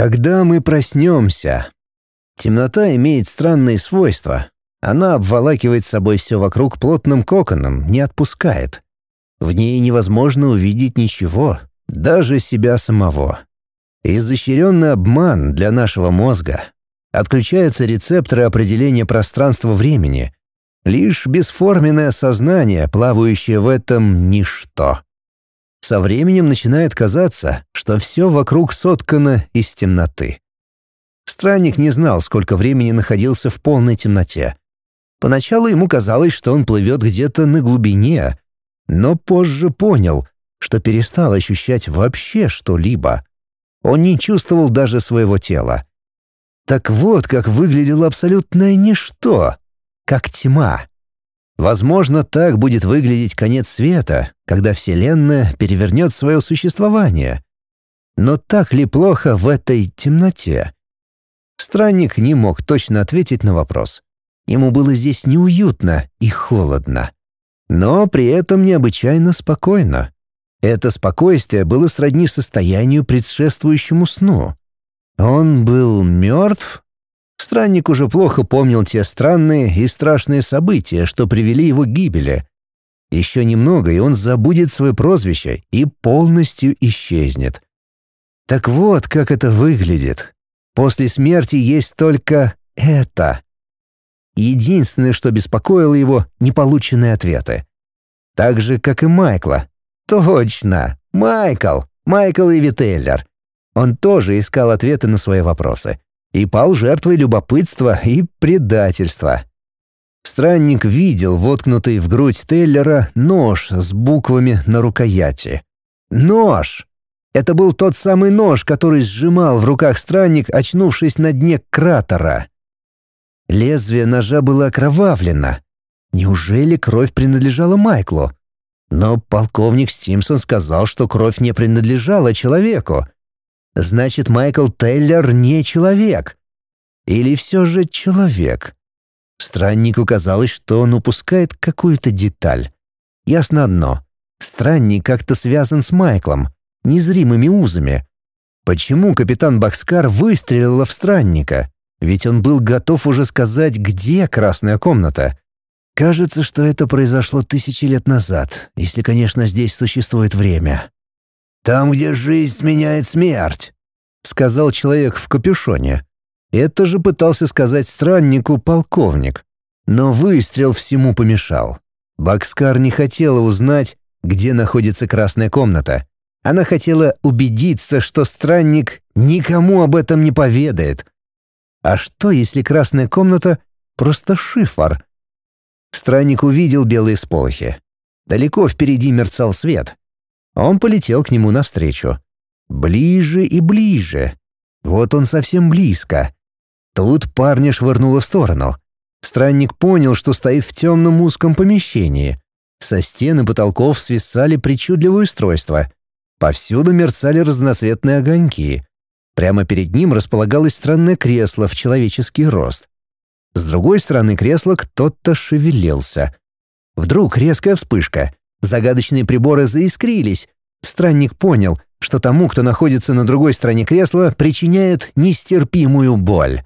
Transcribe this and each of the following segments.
Когда мы проснемся? Темнота имеет странные свойства. Она обволакивает собой все вокруг плотным коконом, не отпускает. В ней невозможно увидеть ничего, даже себя самого. Изощренный обман для нашего мозга. Отключаются рецепторы определения пространства-времени. Лишь бесформенное сознание, плавающее в этом ничто. Со временем начинает казаться, что все вокруг соткано из темноты. Странник не знал, сколько времени находился в полной темноте. Поначалу ему казалось, что он плывет где-то на глубине, но позже понял, что перестал ощущать вообще что-либо. Он не чувствовал даже своего тела. Так вот, как выглядело абсолютное ничто, как тьма. Возможно, так будет выглядеть конец света, когда Вселенная перевернет свое существование. Но так ли плохо в этой темноте? Странник не мог точно ответить на вопрос. Ему было здесь неуютно и холодно. Но при этом необычайно спокойно. Это спокойствие было сродни состоянию, предшествующему сну. Он был мертв? Странник уже плохо помнил те странные и страшные события, что привели его к гибели. Еще немного, и он забудет свое прозвище и полностью исчезнет. Так вот, как это выглядит. После смерти есть только это. Единственное, что беспокоило его — неполученные ответы. Так же, как и Майкла. Точно! Майкл! Майкл и Вителлер. Он тоже искал ответы на свои вопросы и пал жертвой любопытства и предательства. Странник видел воткнутый в грудь Теллера нож с буквами на рукояти. Нож! Это был тот самый нож, который сжимал в руках странник, очнувшись на дне кратера. Лезвие ножа было окровавлено. Неужели кровь принадлежала Майклу? Но полковник Стимсон сказал, что кровь не принадлежала человеку. Значит, Майкл Тейлор не человек. Или все же человек? Страннику казалось, что он упускает какую-то деталь. Ясно одно. Странник как-то связан с Майклом, незримыми узами. Почему капитан Бакскар выстрелила в странника? Ведь он был готов уже сказать, где красная комната. Кажется, что это произошло тысячи лет назад, если, конечно, здесь существует время. «Там, где жизнь сменяет смерть», — сказал человек в капюшоне. Это же пытался сказать страннику полковник. Но выстрел всему помешал. Бакскар не хотела узнать, где находится красная комната. Она хотела убедиться, что странник никому об этом не поведает. А что, если красная комната — просто шифр? Странник увидел белые сполохи. Далеко впереди мерцал свет. Он полетел к нему навстречу. Ближе и ближе. Вот он совсем близко. Тут парня швырнуло в сторону. Странник понял, что стоит в темном узком помещении. Со стен и потолков свисали причудливые устройства. Повсюду мерцали разноцветные огоньки. Прямо перед ним располагалось странное кресло в человеческий рост. С другой стороны кресла кто-то шевелился. Вдруг резкая вспышка. Загадочные приборы заискрились. Странник понял, что тому, кто находится на другой стороне кресла, причиняет нестерпимую боль.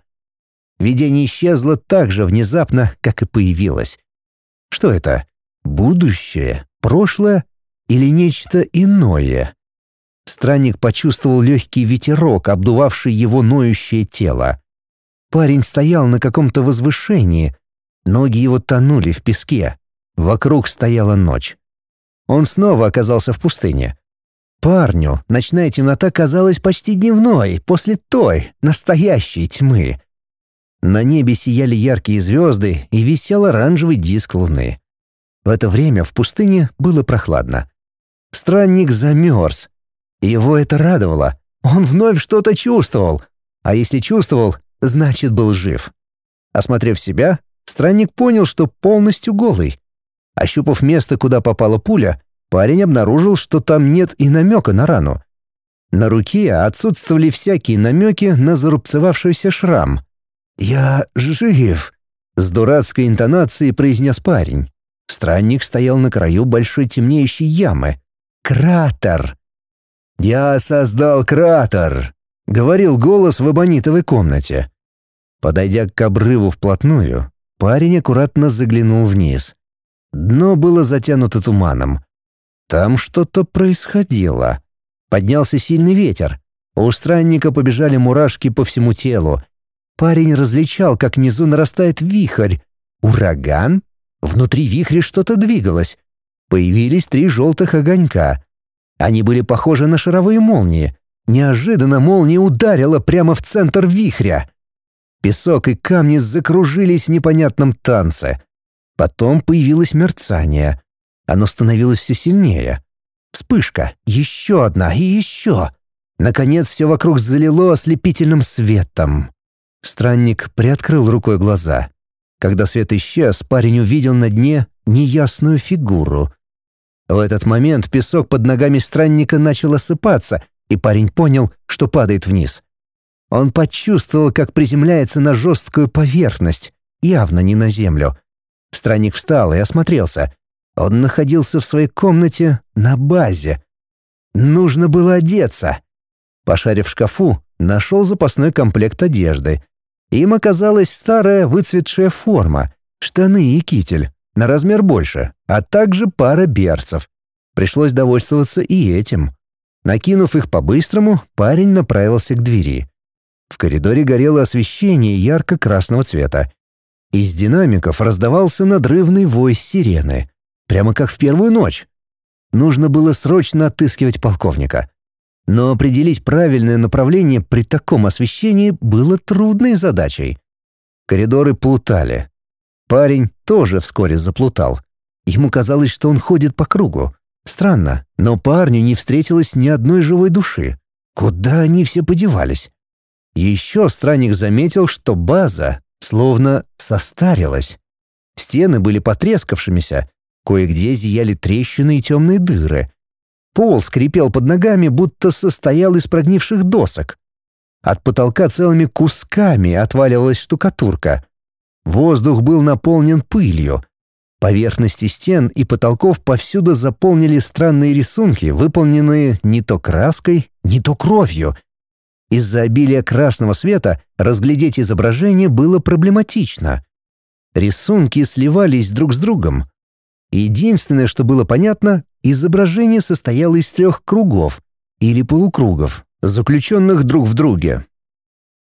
Видение исчезло так же внезапно, как и появилось. Что это? Будущее? Прошлое? Или нечто иное? Странник почувствовал легкий ветерок, обдувавший его ноющее тело. Парень стоял на каком-то возвышении. Ноги его тонули в песке. Вокруг стояла ночь. Он снова оказался в пустыне. Парню ночная темнота казалась почти дневной после той, настоящей тьмы. На небе сияли яркие звезды и висел оранжевый диск луны. В это время в пустыне было прохладно. Странник замерз, его это радовало. Он вновь что-то чувствовал. А если чувствовал, значит, был жив. Осмотрев себя, странник понял, что полностью голый. Ощупав место, куда попала пуля, парень обнаружил, что там нет и намека на рану. На руке отсутствовали всякие намеки на зарубцевавшийся шрам. «Я жив», — с дурацкой интонацией произнес парень. Странник стоял на краю большой темнеющей ямы. «Кратер!» «Я создал кратер!» — говорил голос в абонитовой комнате. Подойдя к обрыву вплотную, парень аккуратно заглянул вниз. Дно было затянуто туманом. Там что-то происходило. Поднялся сильный ветер. У странника побежали мурашки по всему телу. Парень различал, как внизу нарастает вихрь. Ураган? Внутри вихря что-то двигалось. Появились три желтых огонька. Они были похожи на шаровые молнии. Неожиданно молния ударила прямо в центр вихря. Песок и камни закружились в непонятном танце. Потом появилось мерцание. Оно становилось все сильнее. Вспышка, еще одна и еще. Наконец все вокруг залило ослепительным светом. Странник приоткрыл рукой глаза. Когда свет исчез, парень увидел на дне неясную фигуру. В этот момент песок под ногами странника начал осыпаться, и парень понял, что падает вниз. Он почувствовал, как приземляется на жесткую поверхность, явно не на землю. Странник встал и осмотрелся. Он находился в своей комнате на базе. Нужно было одеться. Пошарив в шкафу, нашел запасной комплект одежды. Им оказалась старая выцветшая форма, штаны и китель, на размер больше, а также пара берцев. Пришлось довольствоваться и этим. Накинув их по-быстрому, парень направился к двери. В коридоре горело освещение ярко-красного цвета. Из динамиков раздавался надрывный вой сирены. Прямо как в первую ночь. Нужно было срочно отыскивать полковника. Но определить правильное направление при таком освещении было трудной задачей. Коридоры плутали. Парень тоже вскоре заплутал. Ему казалось, что он ходит по кругу. Странно, но парню не встретилось ни одной живой души. Куда они все подевались? Еще странник заметил, что база словно состарилась. Стены были потрескавшимися, кое-где зияли трещины и темные дыры. Пол скрипел под ногами, будто состоял из прогнивших досок. От потолка целыми кусками отваливалась штукатурка. Воздух был наполнен пылью. Поверхности стен и потолков повсюду заполнили странные рисунки, выполненные не то краской, не то кровью, из-за обилия красного света разглядеть изображение было проблематично. Рисунки сливались друг с другом. Единственное, что было понятно, изображение состояло из трех кругов или полукругов, заключенных друг в друге.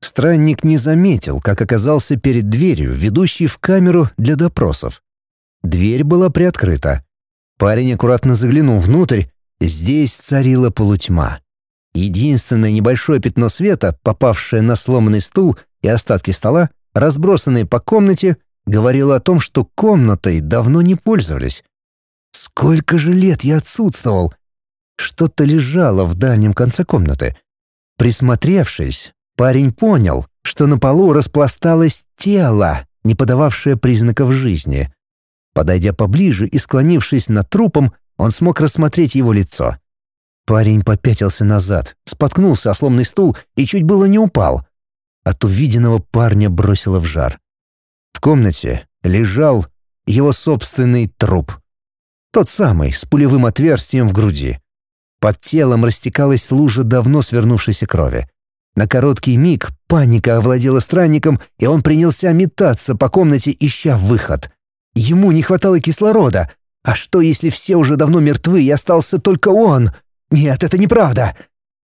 Странник не заметил, как оказался перед дверью, ведущей в камеру для допросов. Дверь была приоткрыта. Парень аккуратно заглянул внутрь, здесь царила полутьма. Единственное небольшое пятно света, попавшее на сломанный стул и остатки стола, разбросанные по комнате, говорило о том, что комнатой давно не пользовались. Сколько же лет я отсутствовал! Что-то лежало в дальнем конце комнаты. Присмотревшись, парень понял, что на полу распласталось тело, не подававшее признаков жизни. Подойдя поближе и склонившись над трупом, он смог рассмотреть его лицо. Парень попятился назад, споткнулся о сломанный стул и чуть было не упал. От увиденного парня бросило в жар. В комнате лежал его собственный труп. Тот самый, с пулевым отверстием в груди. Под телом растекалась лужа давно свернувшейся крови. На короткий миг паника овладела странником, и он принялся метаться по комнате, ища выход. Ему не хватало кислорода. А что, если все уже давно мертвы, и остался только он — «Нет, это неправда!»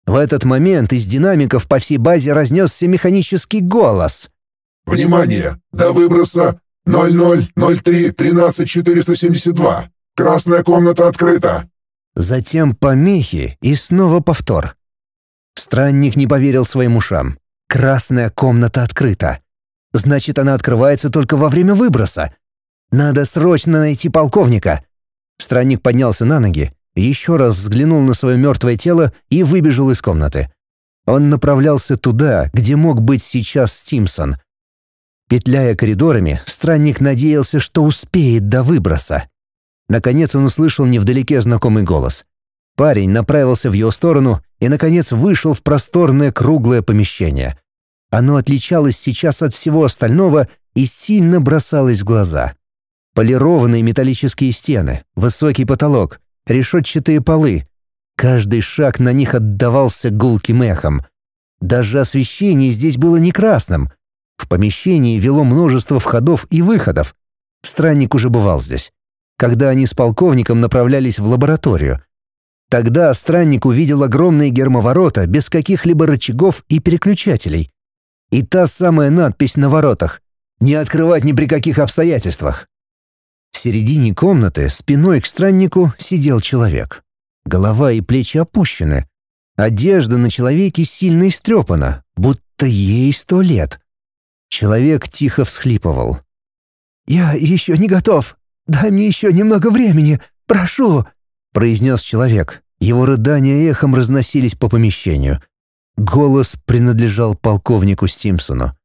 В этот момент из динамиков по всей базе разнесся механический голос. «Внимание! До выброса 0003-13472. Красная комната открыта!» Затем помехи и снова повтор. Странник не поверил своим ушам. «Красная комната открыта. Значит, она открывается только во время выброса. Надо срочно найти полковника». Странник поднялся на ноги еще раз взглянул на свое мертвое тело и выбежал из комнаты. Он направлялся туда, где мог быть сейчас Стимсон. Петляя коридорами, странник надеялся, что успеет до выброса. Наконец он услышал невдалеке знакомый голос. Парень направился в его сторону и, наконец, вышел в просторное круглое помещение. Оно отличалось сейчас от всего остального и сильно бросалось в глаза. Полированные металлические стены, высокий потолок, решетчатые полы. Каждый шаг на них отдавался гулким эхом. Даже освещение здесь было не красным. В помещении вело множество входов и выходов. Странник уже бывал здесь. Когда они с полковником направлялись в лабораторию. Тогда странник увидел огромные гермоворота без каких-либо рычагов и переключателей. И та самая надпись на воротах «Не открывать ни при каких обстоятельствах». В середине комнаты спиной к страннику сидел человек. Голова и плечи опущены. Одежда на человеке сильно истрепана, будто ей сто лет. Человек тихо всхлипывал. «Я еще не готов. Дай мне еще немного времени. Прошу!» — произнес человек. Его рыдания эхом разносились по помещению. Голос принадлежал полковнику Стимсону.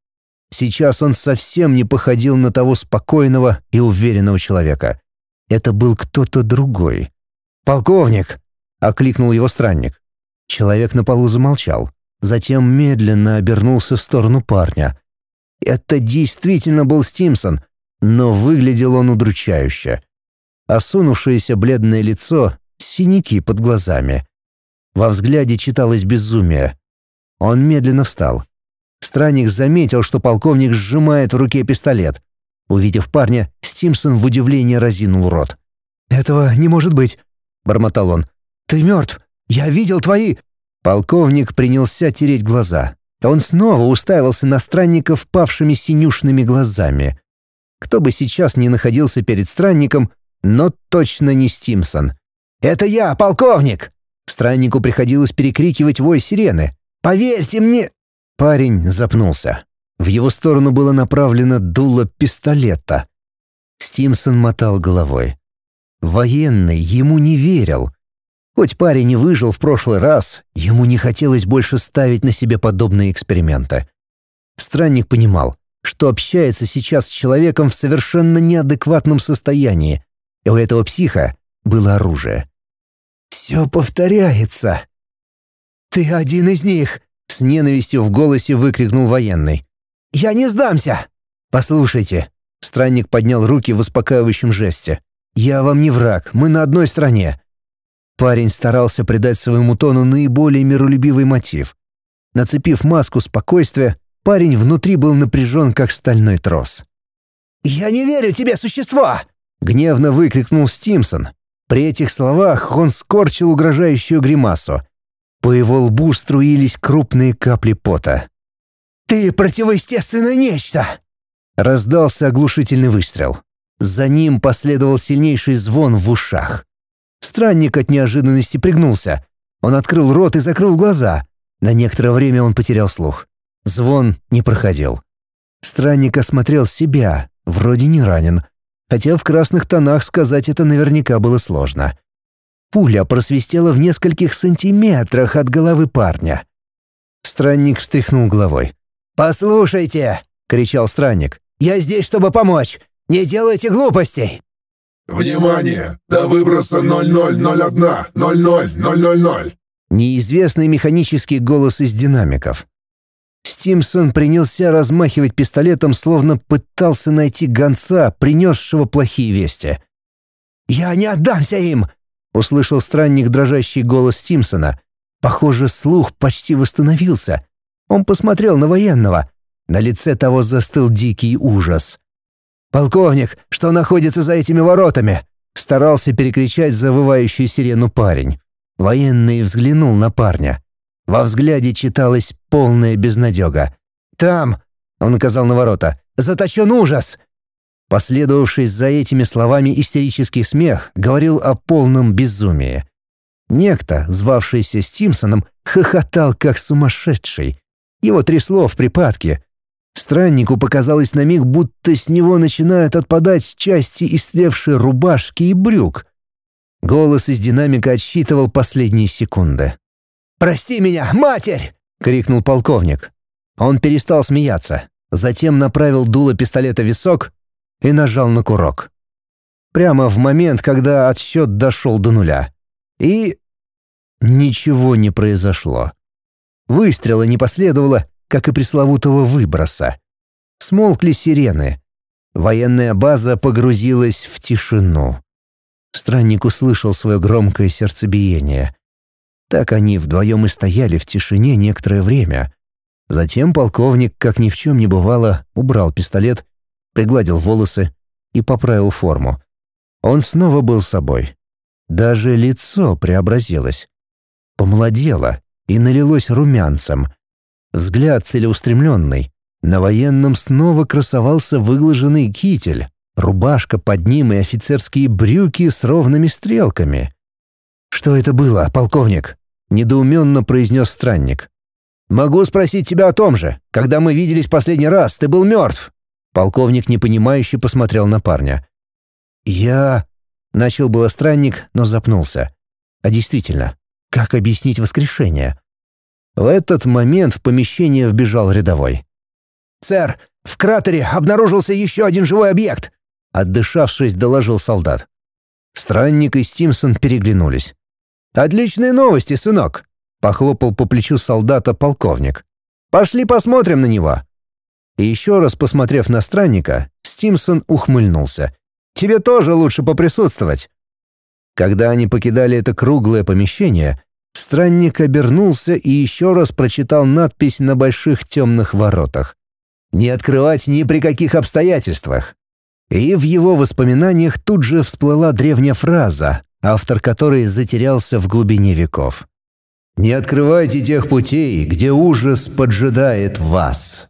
Сейчас он совсем не походил на того спокойного и уверенного человека. Это был кто-то другой. «Полковник!» — окликнул его странник. Человек на полу замолчал, затем медленно обернулся в сторону парня. Это действительно был Стимсон, но выглядел он удручающе. Осунувшееся бледное лицо, синяки под глазами. Во взгляде читалось безумие. Он медленно встал. Странник заметил, что полковник сжимает в руке пистолет. Увидев парня, Стимсон в удивлении разинул рот. «Этого не может быть», — бормотал он. «Ты мертв! Я видел твои...» Полковник принялся тереть глаза. Он снова уставился на странника впавшими синюшными глазами. Кто бы сейчас ни находился перед странником, но точно не Стимсон. «Это я, полковник!» Страннику приходилось перекрикивать вой сирены. «Поверьте мне!» Парень запнулся. В его сторону было направлено дуло пистолета. Стимсон мотал головой. Военный ему не верил. Хоть парень и выжил в прошлый раз, ему не хотелось больше ставить на себе подобные эксперименты. Странник понимал, что общается сейчас с человеком в совершенно неадекватном состоянии, и у этого психа было оружие. «Все повторяется!» «Ты один из них!» С ненавистью в голосе выкрикнул военный. «Я не сдамся!» «Послушайте!» Странник поднял руки в успокаивающем жесте. «Я вам не враг, мы на одной стороне». Парень старался придать своему тону наиболее миролюбивый мотив. Нацепив маску спокойствия, парень внутри был напряжен, как стальной трос. «Я не верю тебе, существо!» — гневно выкрикнул Стимсон. При этих словах он скорчил угрожающую гримасу. По его лбу струились крупные капли пота. «Ты противоестественное нечто!» Раздался оглушительный выстрел. За ним последовал сильнейший звон в ушах. Странник от неожиданности пригнулся. Он открыл рот и закрыл глаза. На некоторое время он потерял слух. Звон не проходил. Странник осмотрел себя, вроде не ранен. Хотя в красных тонах сказать это наверняка было сложно. Пуля просвистела в нескольких сантиметрах от головы парня. Странник встряхнул головой. «Послушайте!» — кричал странник. «Я здесь, чтобы помочь! Не делайте глупостей!» «Внимание! До выброса 0001 00000!» Неизвестный механический голос из динамиков. Стимсон принялся размахивать пистолетом, словно пытался найти гонца, принесшего плохие вести. «Я не отдамся им!» Услышал странник дрожащий голос Стимсона. Похоже, слух почти восстановился. Он посмотрел на военного. На лице того застыл дикий ужас. «Полковник, что находится за этими воротами?» Старался перекричать завывающую сирену парень. Военный взглянул на парня. Во взгляде читалась полная безнадега. «Там!» — он указал на ворота. «Заточен ужас! Последовавший за этими словами истерический смех говорил о полном безумии. Некто, звавшийся Стимсоном, хохотал как сумасшедший. Его трясло в припадке. Страннику показалось на миг, будто с него начинают отпадать части истлевшей рубашки и брюк. Голос из динамика отсчитывал последние секунды. «Прости меня, матерь!» — крикнул полковник. Он перестал смеяться, затем направил дуло пистолета в висок и нажал на курок. Прямо в момент, когда отсчет дошел до нуля. И... Ничего не произошло. Выстрела не последовало, как и пресловутого выброса. Смолкли сирены. Военная база погрузилась в тишину. Странник услышал свое громкое сердцебиение. Так они вдвоем и стояли в тишине некоторое время, Затем полковник, как ни в чем не бывало, убрал пистолет, пригладил волосы и поправил форму. Он снова был собой. Даже лицо преобразилось. Помолодело и налилось румянцем. Взгляд целеустремленный. На военном снова красовался выглаженный китель, рубашка под ним и офицерские брюки с ровными стрелками. «Что это было, полковник?» — недоуменно произнес странник. «Могу спросить тебя о том же. Когда мы виделись последний раз, ты был мертв». Полковник непонимающе посмотрел на парня. «Я...» — начал было странник, но запнулся. «А действительно, как объяснить воскрешение?» В этот момент в помещение вбежал рядовой. «Сэр, в кратере обнаружился еще один живой объект!» Отдышавшись, доложил солдат. Странник и Стимсон переглянулись. «Отличные новости, сынок!» — похлопал по плечу солдата полковник. «Пошли посмотрим на него!» И еще раз посмотрев на странника, Стимсон ухмыльнулся. «Тебе тоже лучше поприсутствовать!» Когда они покидали это круглое помещение, странник обернулся и еще раз прочитал надпись на больших темных воротах. «Не открывать ни при каких обстоятельствах!» И в его воспоминаниях тут же всплыла древняя фраза, автор которой затерялся в глубине веков. «Не открывайте тех путей, где ужас поджидает вас».